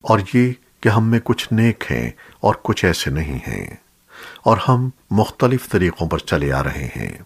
اور یہ کہ ہم میں کچھ نیک ہیں اور کچھ ایسے نہیں ہیں اور ہم مختلف طریقوں پر چلے آ رہے ہیں۔